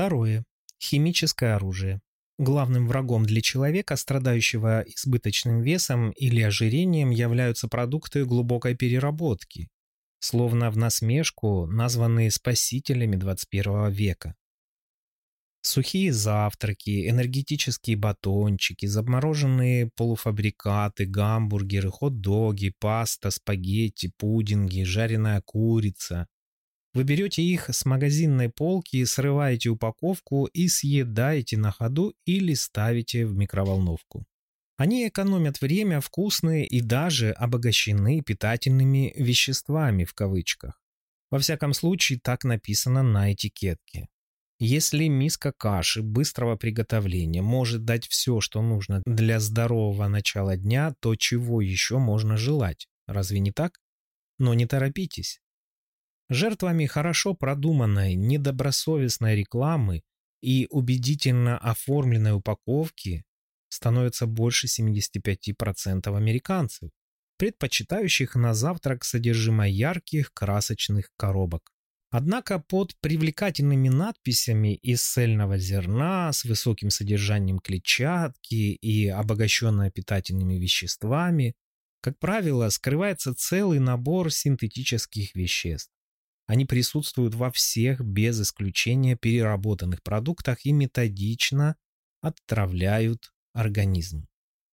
Второе. Химическое оружие. Главным врагом для человека, страдающего избыточным весом или ожирением, являются продукты глубокой переработки, словно в насмешку названные спасителями 21 века. Сухие завтраки, энергетические батончики, замороженные полуфабрикаты, гамбургеры, хот-доги, паста, спагетти, пудинги, жареная курица, вы берете их с магазинной полки, срываете упаковку и съедаете на ходу или ставите в микроволновку. Они экономят время, вкусные и даже обогащены питательными веществами в кавычках. Во всяком случае, так написано на этикетке. Если миска каши быстрого приготовления может дать все, что нужно для здорового начала дня, то чего еще можно желать? Разве не так? Но не торопитесь. Жертвами хорошо продуманной, недобросовестной рекламы и убедительно оформленной упаковки становится больше 75% американцев, предпочитающих на завтрак содержимое ярких красочных коробок. Однако под привлекательными надписями из цельного зерна с высоким содержанием клетчатки и обогащенная питательными веществами, как правило, скрывается целый набор синтетических веществ. Они присутствуют во всех без исключения переработанных продуктах и методично отравляют организм,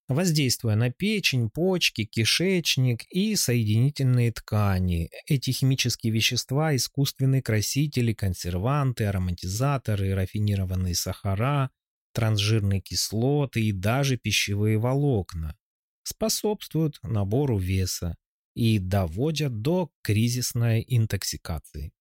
воздействуя на печень, почки, кишечник и соединительные ткани. Эти химические вещества, искусственные красители, консерванты, ароматизаторы, рафинированные сахара, трансжирные кислоты и даже пищевые волокна способствуют набору веса, и доводят до кризисной интоксикации.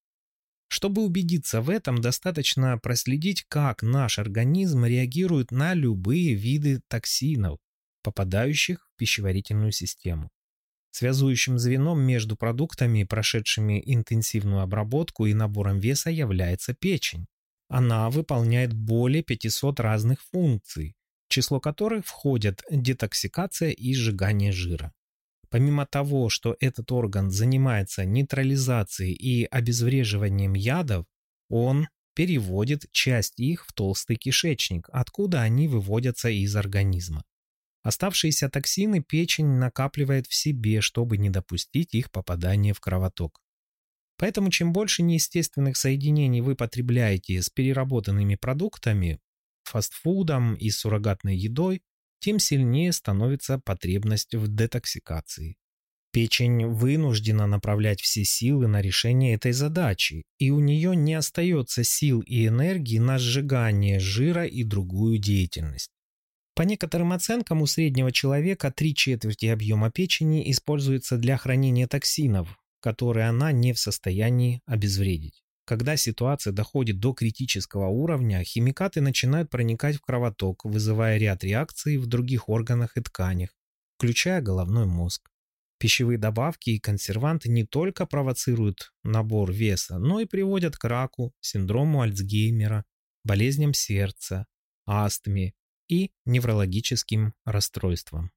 Чтобы убедиться в этом, достаточно проследить, как наш организм реагирует на любые виды токсинов, попадающих в пищеварительную систему. Связующим звеном между продуктами, прошедшими интенсивную обработку и набором веса, является печень. Она выполняет более 500 разных функций, число которых входят детоксикация и сжигание жира. Помимо того, что этот орган занимается нейтрализацией и обезвреживанием ядов, он переводит часть их в толстый кишечник, откуда они выводятся из организма. Оставшиеся токсины печень накапливает в себе, чтобы не допустить их попадания в кровоток. Поэтому чем больше неестественных соединений вы потребляете с переработанными продуктами, фастфудом и суррогатной едой, тем сильнее становится потребность в детоксикации. Печень вынуждена направлять все силы на решение этой задачи, и у нее не остается сил и энергии на сжигание жира и другую деятельность. По некоторым оценкам, у среднего человека три четверти объема печени используется для хранения токсинов, которые она не в состоянии обезвредить. Когда ситуация доходит до критического уровня, химикаты начинают проникать в кровоток, вызывая ряд реакций в других органах и тканях, включая головной мозг. Пищевые добавки и консерванты не только провоцируют набор веса, но и приводят к раку, синдрому Альцгеймера, болезням сердца, астме и неврологическим расстройствам.